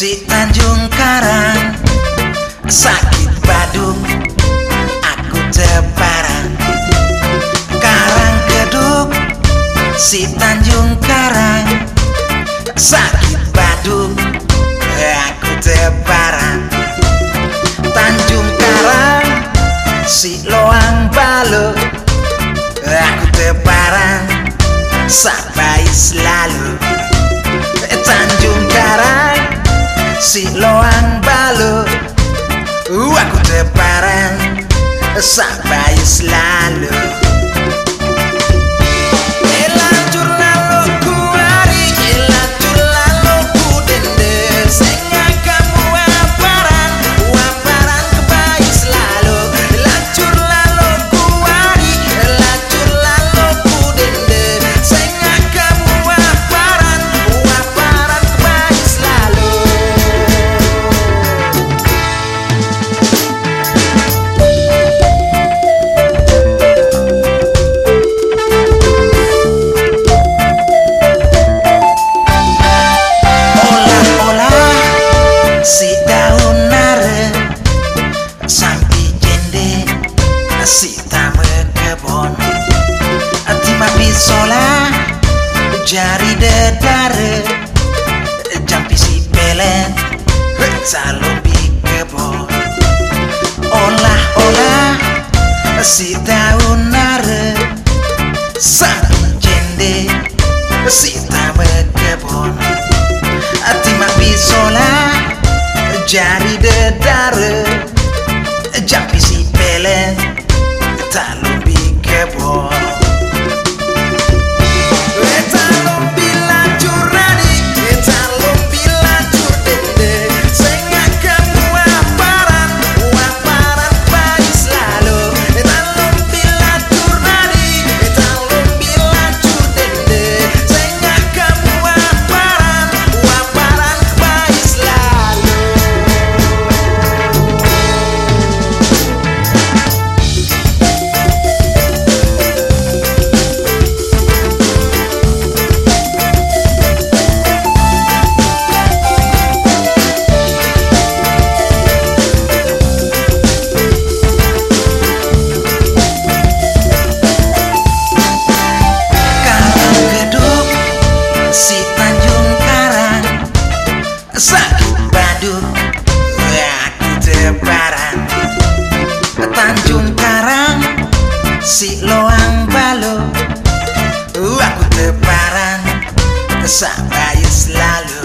si Tanjung Karang. Sakit badung aku tebaran Karang keduk si Tanjung Karang. Sakit badung aku tebaran Tanjung Karang si Loang Balu aku tebaran sampai selalu Tanjung Karang si Loang Balu. Aku tebaran sampai dedare Jampi si pelet salombi kebon Olah-olah si daun nare Sampai jende si tame kebon Tima bisola jari dedare sa rayos lalo.